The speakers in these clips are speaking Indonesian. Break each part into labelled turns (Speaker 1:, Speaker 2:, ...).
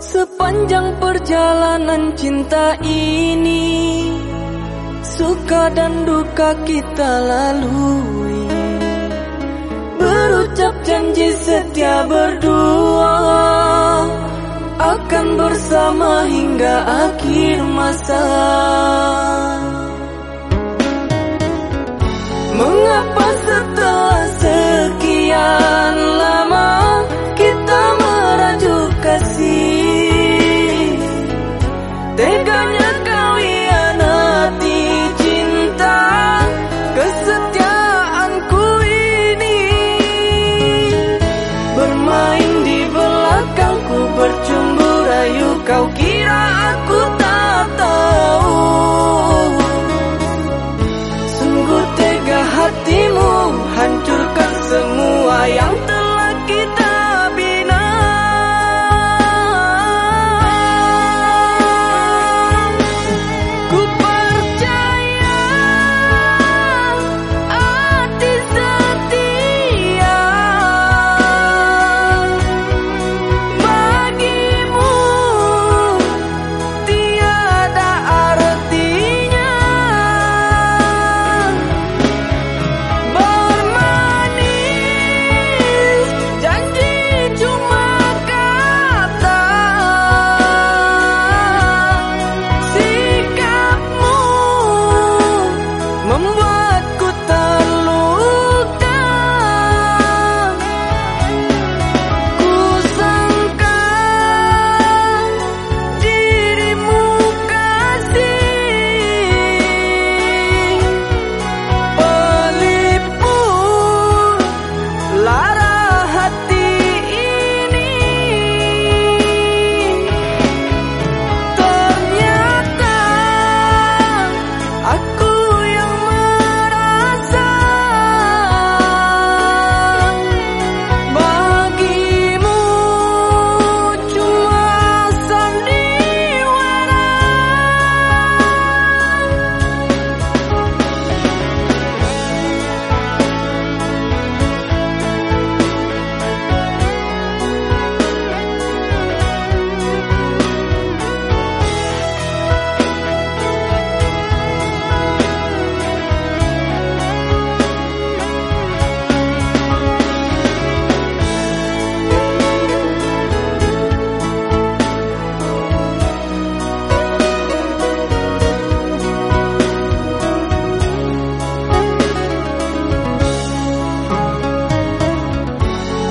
Speaker 1: Sepanjang perjalanan cinta ini Suka dan duka kita lalui. Berucap janji setia berdua Akan bersama hingga akhir masa Teganya kau hianati cinta Kesetiaanku ini. Bermain di belakangku Bercumbu rayu kau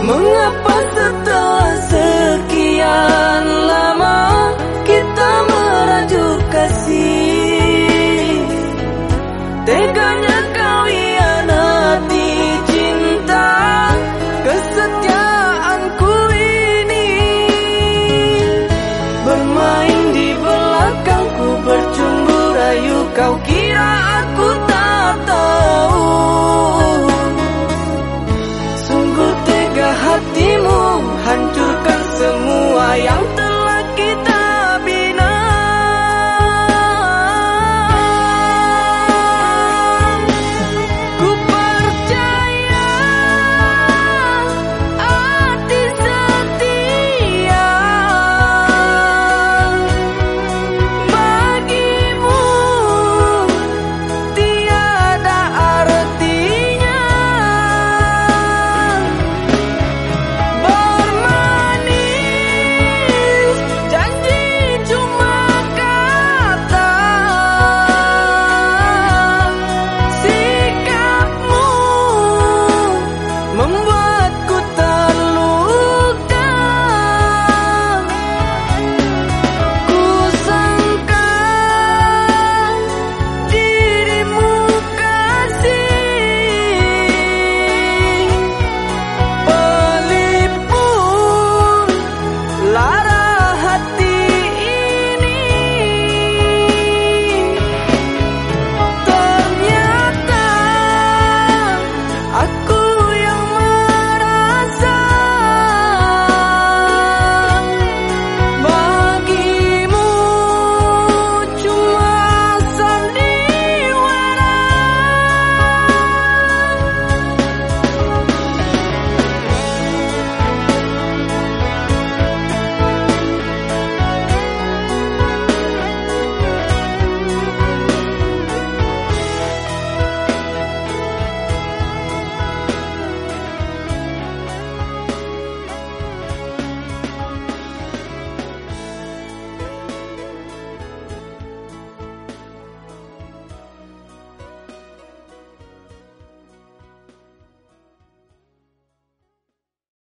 Speaker 1: Mengapa setelah sekian lama Kita merajuk kasih? Teganya kau hianati cinta Kesetiaanku ini. Bermain di belakangku bercumbu rayu kau kini.